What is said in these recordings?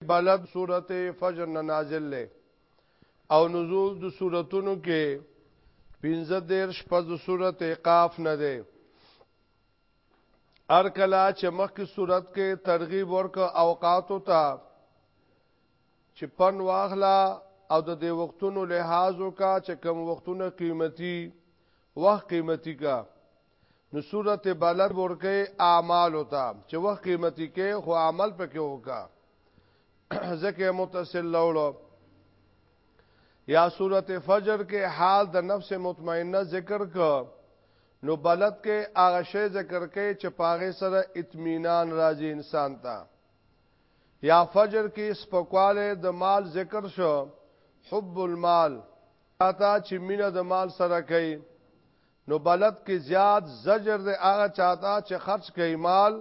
بلب سورته فجر نه نازل لې او نزول د سوراتونو کې پنځه دیر شپه د سورته قاف نه ده ار کلا چې مخکې صورت کې ترغیب ورک اوقاتو ته چې پن واخلا او د دې وختونو لحاظ وکا چې کم وختونه قیمتي وخت قیمتي کا نو صورت بلد ورکه اعمال وتا چې وخت قیمتي کې خو عمل پکې وکا ځکه متصل لولو یا صورت فجر کې حال د نفس مطمئنه ذکر ک نو بلد کې هغه شی ذکر کې چې پاغه سره اطمینان راځي انسان ته یا فجر کې سپکواله د مال ذکر شو حب المال اتا چې مینه د مال سره کوي نو بلد کې زیات زجر دی هغه چاته چې خرج کوي مال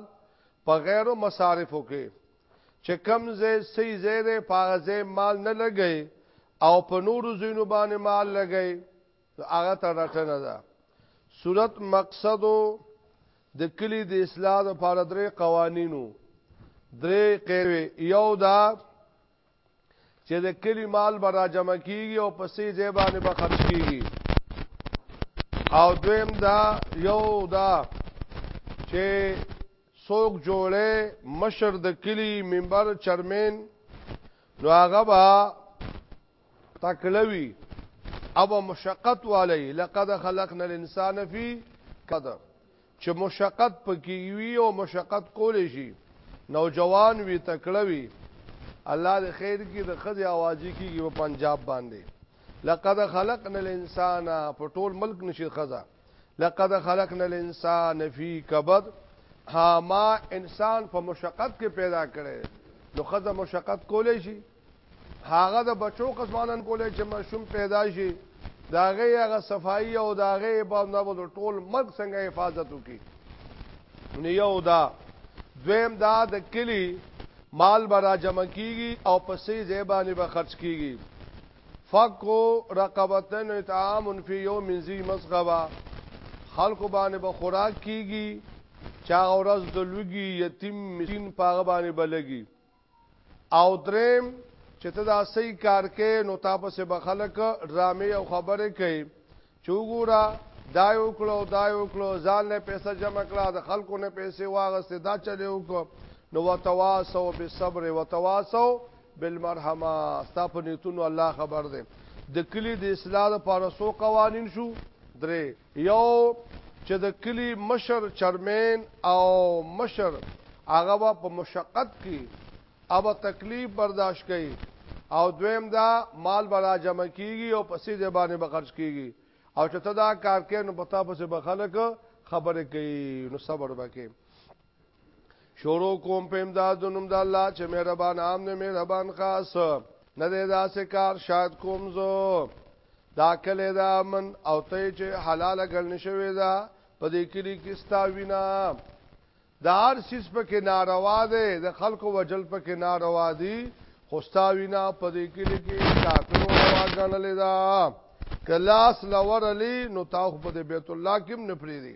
په غیرو مصارفو کې چې کم زې سي زې دې پاغه زې مال نه لګي او په نورو زینو باندې مال لګي هغه ته رټنه ده صورت مقصدو د کلی د اصلاح لپاره درې قوانینو درې قیوی یو دا چې د کلی مال به را جمع کیږي او پسې ځای باندې به خرج کیږي او دویم دا یو دا چې څوک جوړه مشر د کلی منبر چرمن نو هغه به تکلوي او مشقت والی لقد خلقنا الانسان فی قدر چې مشقت پکې وي او مشقت کول شي نوجوان وي تکړه وي الله دې خیر کې د خځه اوازي کېږي په پنجاب باندې لقد خلقنا الانسان په ټول ملک نشي خزا لقد خلقنا الانسان فی کبد ها ما انسان په مشقت کې پیدا کړي نو خزه مشقت کولې شي هغه د بچو قسمانن کولای چې مشوم پیدا شي داغه هغه صفائی او داغه عبادت نه بده ټول مرګ څنګه حفاظت وکي نه یو دا دویم دا د کلی مال برا جمع کیږي او پسې زیبانی به خرج کیږي فقو رقبتن اطعام فی یوم ذی مسغبا خلق باندې به خوراک کیږي چا ورځ د لوګي یتیم مسکین پاغه باندې بلګي او دریم چې ته دا صحیح کار کې نو تاسو به خلک ډرامې او خبرې کوي چې وګوره دا یو کړو دا یو کړو ځان له پیسې جمع کړه د خلکو نه پیسې واغسته دا چلې وکړو نو وتواسو بالصبر وتواسو بالمرحمه ستا په نیتونو الله خبر دی د کلی د اصلاح لپاره سو قوانین شو درې یو چې د کلی مشر چرمین او مشر هغه به په مشقت کې اب تکلیف برداشت کوي او دویم دا مال برا جمع کیږي او پسې د باندې به خرج کیږي او چې ته دا کار کې نو پتا پسې به خلک خبرې کوي نو صبر وکې شروع کوم په امداد د نوم د الله چې مهربان عام نه مهربان خاص نه دی داسې کار شاد کوم زه دا کله دا امن او ته چې حلال ګل نشوي دا په دې کلی کې ستا وینا دا هر سیس په کې ناروا دی د خلکو وجل په کې ناروا دی خوستا وینا په دې کلی کې کافرو روا ګڼل دا کلاس لور علی نو تاخ په بیت الله کې نه پری دی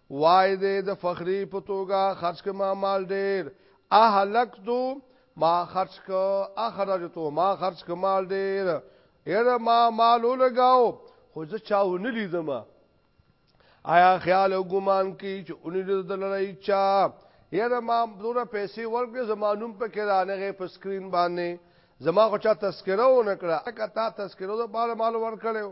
وای دې د فخری په توګه خرج کما مال ډیر اهلک دو ما خرج ک اخرج تو ما خرج ک مال ډیر ایر ما مال لګاو خو زه چاو نه لیدم آیا خیال او ګمان کی چې اونې د لړای چا ایر ما دوره پیسې ورکړې زمانوم په کې رانغه په سکرین باندې زما خو چا تذکره و نکړه اکه تا تذکره د بار مال ورکړو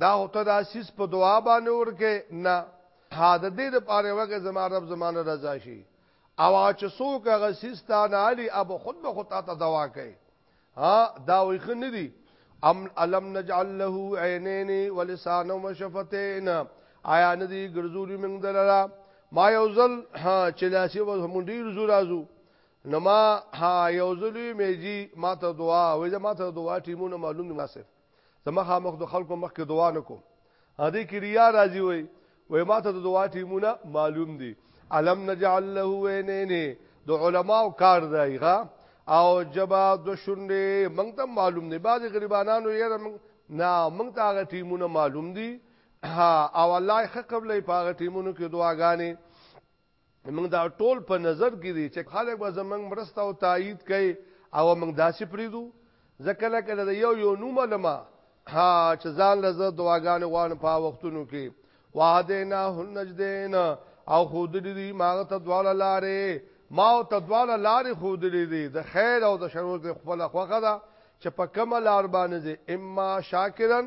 دا هو ته دا سیس په دعا باندې ورکه نه ها د دې د پاره وګه زما رب زمانه رضا شي او چې څوک هغه سیس تا نه علي اب خود به خود ته دوا کوي ها دا وي خن دي ام علم نجعل له عینین ولسان وشفتین آیا ندی ګرځولې موږ دلرا ما یو ځل چې لاسي و هم ډیر زور ازو نو ما ها یو ځلې میږي ما ته دعا وې ما ته دعا ټیمونه معلوم نه ناسف زمخه مخ د خلکو مخ کې دعا نکوم ا دې کې ریا راځي وای وای ماته د دعا ټیمونه معلوم دي علم نجعل له وینینه د علماو کار دی غا او جبا د شونډې مونږ ته معلوم نه بعض غریبانو یې نه مونږ ته هغه ټیمونه معلوم دي او الله خه قبلې په هغه ټیمونو کې دعاګانې موږ دا ټول په نظر کې دي چې خلک به زمنګ مرسته او تایید کوي او موږ داسې پریدو ځکه لکه د یو یو نوم علما ها چې ځان لزه دعاګانې غوان په وختونو کې وعدینا هنجدین او خود دې ما ته دواله لارې ما او ته دواله لارې خود دې د خیر او د شر د خپل خوخه ده چې په کومه لار باندې اما شاکرن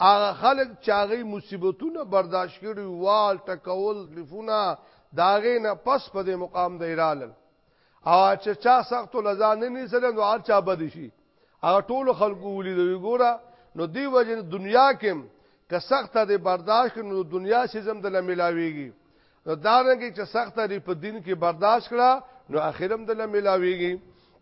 هغه خلک چې هغوی مصیبتونه برداشت کړي وال ټکول تکلیفونه د هغې نه پس په دې مقام دی رالل او چې چا سختو له ځان نه نیسل نو هر چا بد شي هغه ټولو خلکو ولیدوي ګوره نو دی وجه دنیا کې که سخت دی برداشت کړي نو دنیا سیزم د لملاویږي نو دا رنګ چې سخت دی په دین کې برداشت کړه نو اخرم د لملاویږي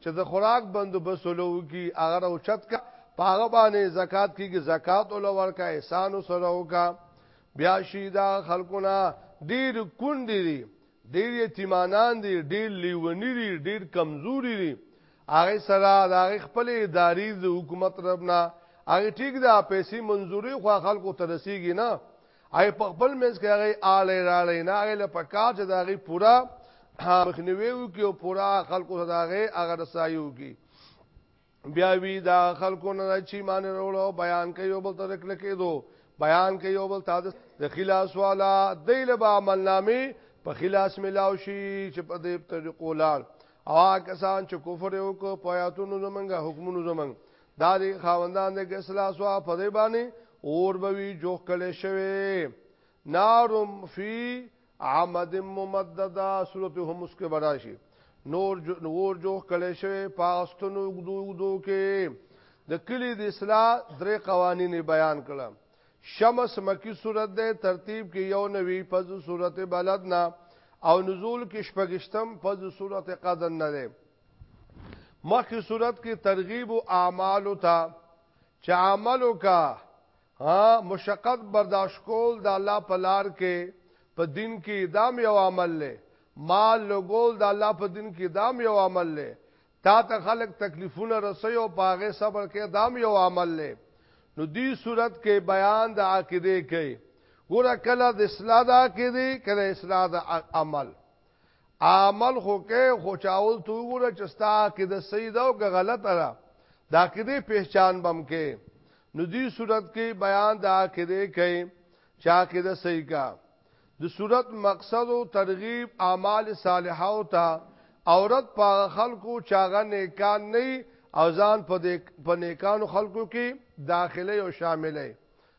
چې د خوراک بندوبست ولوکي هغه راوچت کا پاغه باندې زکات کیږي زکات ول ورکا احسان سره وکا بیا شي دا خلقونه ډیر کندې دي ډیر یتیمانان دي ډیر لیونی دي ډیر کمزوري دي هغه سره د هغه خپل اداري د حکومت ربنا هغه ټیک دا پیسې منزوري خو خلکو ترسيږي نه آی په خپل منځ کې هغه آلې رالې نه هغه له پکار چې دا غي پورا مخنیوي وکي او پورا خلکو صداغه هغه رسایو کی بیا وی دا خلکو نه چې مان وروړو بیان کوي او بل تر کله کېدو بیان کوي او بل تاسو د خلاص والا دیل با عمل نامي په خلاص ملاو شي چې په دې طریقو لار او کسان چې کفر وکړ پیاتونو زمنګ حکمونو زمنګ دا دی خاوندان د ګسلا سوا په دی باندې اور بوي جوخ کله شوی نارم فی عمد ممددا صورت هم اس کې براشي نور جو نور جوخ کله شوی پاستونو ګدو ګدو کې د کلی د اصلاح درې قوانین بیان کړم شمس مکی صورت ده ترتیب کې یو نوی پز صورت بلدنا او نزول کې شپږشتم پز صورت قدن نه ده مخکې صورت کې ترغیب او اعمال ته چې عملو کا مشقت برداشت کول د الله په لار کې په دین کې دام یو عمل لې مال لګول د الله په دین کې دام یو عمل لې تا ته خلق تکلیفونه رسي او پاغه صبر کې دام یو عمل لې نو دی صورت کې بیان د عقیده کې ګوره کله د اصلاح د عقیده کله اصلاح د عمل عمل خو کې خو چاول تو ګوره چې ستا عقیده صحیح ده او که غلطه ده دا عقیده پہچان بم کې نو دې صورت کې بیان دا عقیده کوي چې عقیده صحیح کا د صورت مقصد او ترغیب اعمال صالحه او تا عورت په خلکو چاغه نیکان نه او ځان په نیکانو خلکو کې داخله او شاملې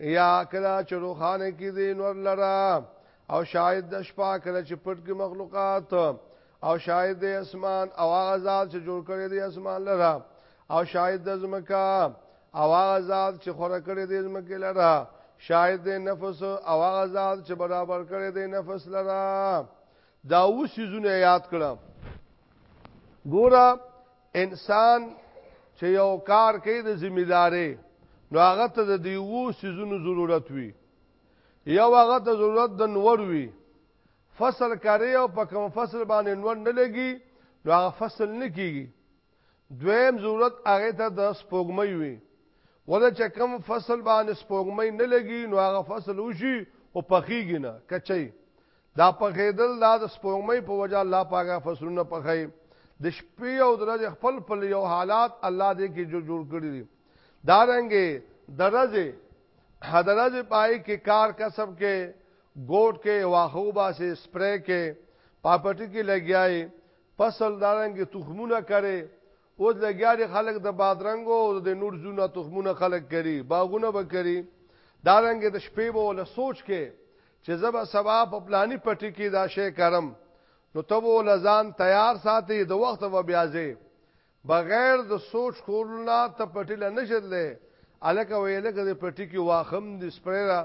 یا کلا چې روخانه کې دی نور لرا او شاید د شپه کلا چې پټ کې مخلوقات او شاید د اسمان او هغه ذات چې جوړ کړی دی اسمان لرا او شاید د زمکا او هغه ذات چې خور کړی دی زمکه لرا شاید د نفس او هغه ذات چې برابر کړی دی نفس لرا دا اوس یې زونه یاد کړم ګوره انسان چې یو کار کوي د ذمہ داري نو هغه ته د دیو سيزونو ضرورت وي یو هغه ته ضرورت د نور وي فصل کاری او په کوم فصل باندې نور نه لګي نو هغه فصل نه کیږي دویم ضرورت هغه ته د سپوږمۍ وي ولې چې کوم فصل باندې سپوږمۍ نه لګي نو هغه فصل وشي او پخیږي نه کچي دا پخېدل دا د سپوږمۍ په وجه الله پاکه فصلونه پخې د شپې او درځ خپل خپل یو حالات الله دې کې جو جوړ کړی دي دا رنګې درځ حدرځ پای کې کار کسب کې ګوټ کې واخو باسه سپرې کې پاپټي کې لګیاي فصل دارنګ تخمونه کرے اوس لګیا دي خلک د بادرنګ او د نور زونه تخمونه خلک کری باغونه به کری دا رنګ د شپې به ول سوچ کې چې زبا سبا په پلاني پټي کې دا شی کرم نو ته به لزان تیار ساتي د وخت و بیازه بغیر د سوچ کولو نه ته پټي لنه شدلې الکه ویلې کې پټي کې واخم د سپریرا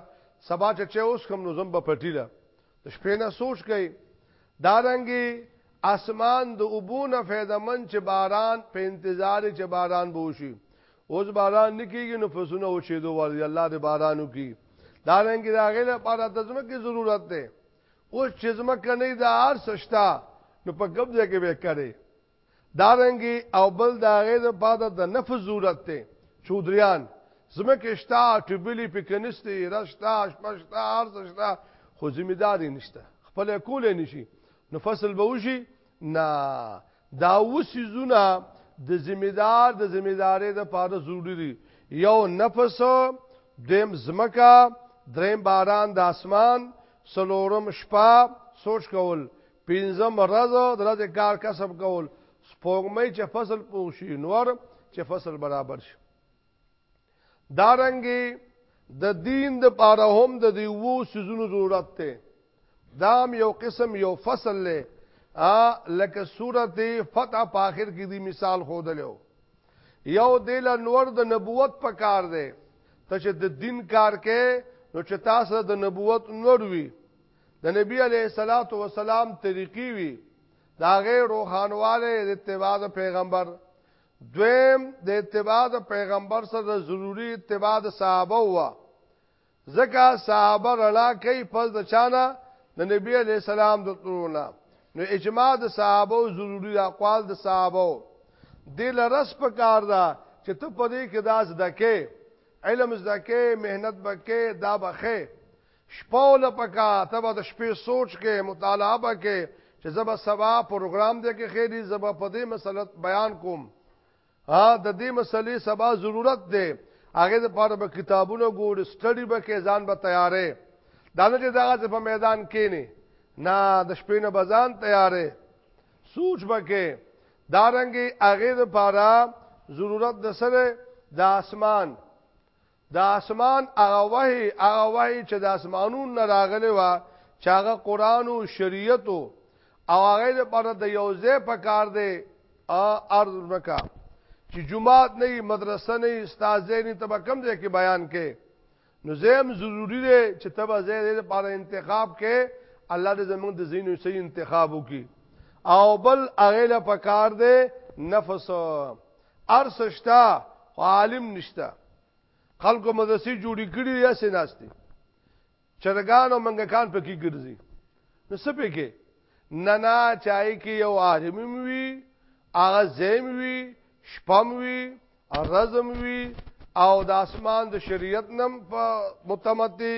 سبا چې اوس کوم نو زم په پټی لا شپې نه سوچ کوي دارنګه اسمان د اوبو نه فیده من چې باران په انتظار چې باران به وشي اوس باران نکیږي نو فسونه وشیدو ورځي الله دې باران وکي دا رنګ دا غیله پر د ځمکې ضرورت ده اوس چې ځمکه نه دا ار سشتا نو په قبضه کې به کرے دارنګي او بل دا غیظ پاده د نفس ضرورت ته چودریان زمکه شتا ټبلی پکنسته رشتا شپشتا ارزشتا خو ذمہ داری نشته خپل کول نشي نو فصل به وشي نه دا وسیزونه د ذمہ دار د ذمہ دارې د پاره ضروری دي یو نفس دیم زمکا دریم باران د اسمان سلورم شپه سوچ کول پنځم ورځ د ورځې کار کسب کول سپوږمۍ چې فصل پوښي نور چې فصل برابر شي دارنګي د دا دین د پاره هم د دی وو سيزونو ضرورت ته دام یو قسم یو فصل له ا لکه سورته فتح په اخر کې دی مثال خودلو یو دل نور د نبوت په کار دی ته چې د دین کار کې نو چې تاسو د نبوت نور وی د نبی علیه الصلاۃ والسلام طریقې وی دا غیر روحانواله د اتباع د پیغمبر دویم د اتباع د پیغمبر سره ضروری اتباع د صحابه و زکه صحابه رلا کوي پس د چانه د نبی علی السلام د ترونه نو اجماع د صحابه ضروری اقوال د صحابه د لرس په کار دا چې ته په دې کې داس دکې علم زکه مهنت بکې دا بخې شپه او لپکا ته به د شپې سوچ کې مطالعه به کې چې زبا سبا پروګرام دې کې خېری زبا په دې مسله بیان کوم ها د دې مسلې سبا ضرورت دی هغه لپاره به کتابونه ګور سټډي به کې ځان به تیارې دا نه چې دغه په میدان کې نه نه د شپې نه بزان تیارې سوچ به کې دارنګي هغه لپاره ضرورت د سره د اسمان د اسمان هغه وحی هغه وحی چې د اسمانونو نه راغلی و چې هغه قران او شریعت او هغه لپاره د یو ځای په کار دی ا ارض مکه چې جمعات نه مدرسه نه استاد نه تبه کم ځای کې بیان کې نو زم ضروری دی چې تبه ځای لپاره انتخاب کې الله دې زموږ د زینو سي انتخاب وکي او بل هغه لپاره کار دی نفس ارس شتا خو عالم نشتا خلکو مدرسې جوړې کړي یا سیناستي چرګان او منګکان پکې ګرځي نو څه پکې نه نه چای کې یو عالم وي هغه زم وي شپم وي رزم وي او د اسمان د شریعت نم په متمدي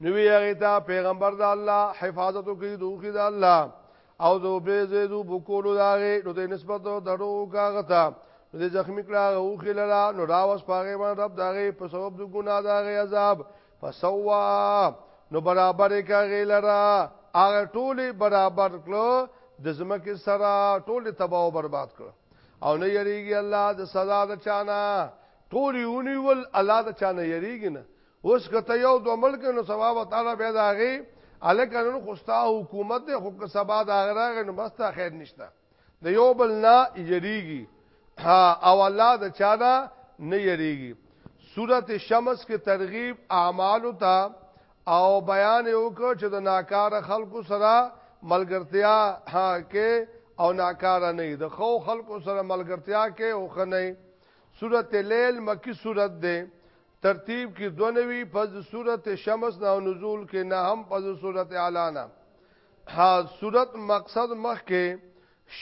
نو وی هغه ته پیغمبر د الله حفاظت کوي دوی د الله او دو به زیدو بوکولو داغه نو د نسبت درو کاغه ته د زخمی کړه او خللا نو راوس پاغه باندې رب داغه په سبب د ګناه داغه عذاب فسوا نو برابر کاغه لرا هغه ټوله برابر کړو د زمکه سره ټوله تباہ او برباد کړو او نه یریږي الله د سزا د چانه ټول یونیول الله د چانه یریږي نه اوس کته یو دو ملک نو سبا به تعالی به داغي الک نن خوستا حکومت دی خو که سبا دا غراغ نو بس تا خیر نشته د یو بل نه یریږي او الله د چا نه نه یریږي سورته شمس کې ترغیب اعمال ته او بیان یو کو چې د ناکار خلکو سره ملګرتیا ها کې او ناکار نه د خو خلکو سره ملګرتیا کې او خنه سورته لیل مکی سورته ده ترتیب کې دو نوی پس صورت شمس نه نزول کې نه هم پس صورت اعلانه ها صورت مقصد مخ کې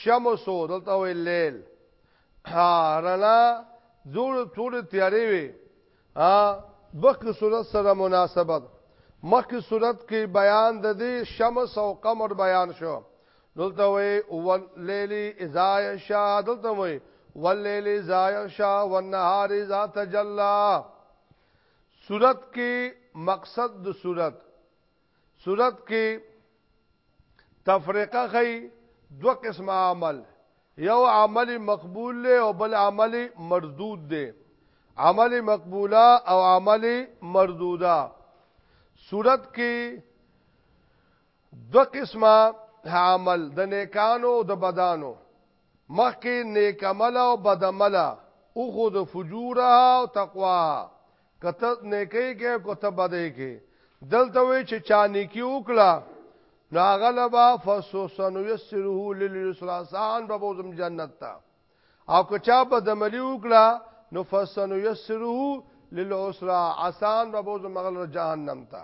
شمس او دلته وی لیل ها رنا زور ټول تیارې وي ها بخک صورت سره مناسبت مخک صورت کې بیان د دې شمس او قمر بیان شو دلته وی واللیل اذا یشا دلته وی واللیل اذا یشا والنهار اذا تجلا صورت کې مقصد د صورت صورت کې تفریقه خی دو قسم عمل یو عمل مقبول له او بل عمل مردود دی عمل مقبوله او عمل مردوده صورت کې دو قسمه عمل د نیکانو او د بدانو مخکې نیک عمل او بد عمل او خود فجورها او تقوا کته نیکي کې کته بدې کې دلته وی چې چا نیکی وکړه نو غلبا فسوسن یسره للرسول سان به بوزم جنت تا او که چا بد عملی وکړه نو فسن یسره للعسرا آسان به بوزم مغل جهنم تا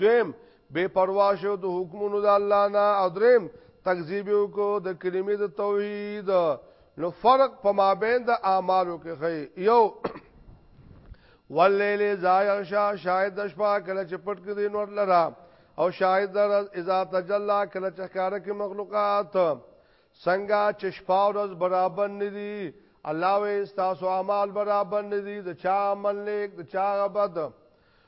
دویم بے پروا شو د حکمونو د الله نه او دریم تکذیب کو د کلمې د توحید نو فرق په مابین د اعمالو کې خي یو واللیل زایغ شا شاید د شپه کله چې پټ کې دین ور لرا او شاید در اذا تجلا کله چې کار کې مخلوقات څنګه چې شپه ورځ برابر ندي الله وې تاسو اعمال برابر ندي د چا عمل نیک د چا بد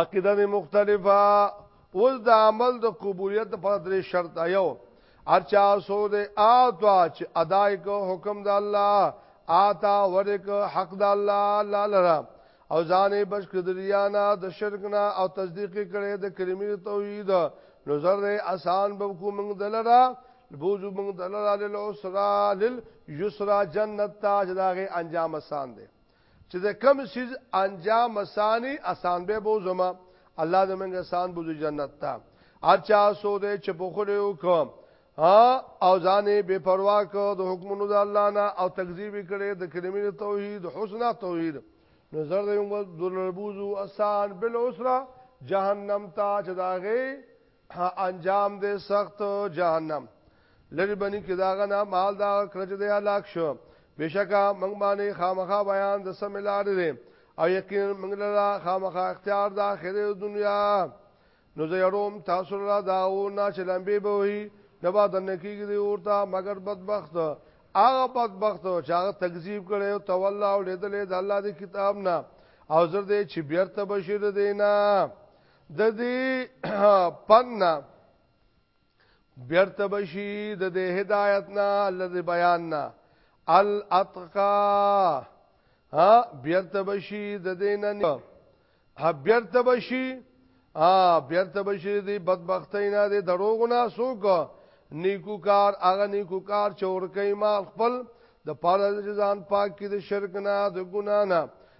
عقیده نه مختلفه اوس د عمل د قبولیت لپاره درې شرط ایو ارچا سو دې اعطا چې ادای کو حکم د الله آتا ورک حق د الله الله لرا او ځانې بچ کړدریانا د شرک نه او تصدیق کړي د کلمې توحید نو زره آسان به کو موږ دلرا بوجو موږ دلرا للعسرا لليسرا جنت تا چې داغه انجام آسان دی چې د کم سیز انجام اسانی اسان به بو زما الله دې موږ اسان بو جنت ته هر چا سو دې چې په خله وکم ها او ځانې بے پروا کو د حکمونو د الله نه او تکذیب کړي د کلمې توحید حسنا توحید نظر دې موږ دلبوزو اسان بالعسرا جهنم ته چې داغه انجام دې سخت جهنم لری بنی کې داغه نه مال دا کړج دې هلاک شو بشکا موږ باندې خامخا بیان د سم لار دې او یقینا موږ لرا خامخا اختیار د اخره دنیا نو زه یروم تاسو را داو نه چې لمبي به وي نه با دنه کېږي دی ورته مگر بدبخت هغه بدبخت چې هغه تکذیب کړي او تولا او لیدلې د الله دی کتاب نه او زر دې چې بیرته بشیر دینا د دې پنه بیرته بشي د دې هدایت نه لذي بیان نه الاتقا ها بیرته بشي د دې نه ها بیرته بشي ها بیرته بشي د بدبختۍ نه د دروغ نه سوګ نیکو کار هغه نیکو کار چور کوي مال خپل د پاره ځان پاک کې د شرک نه د ګنا نه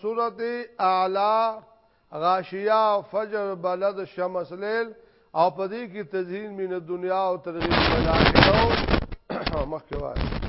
سورت اعلا غاشیه فجر بلد شمس لیل او پدې کې تزهین من دنیا او ترغیب ملائکه مخکې وایي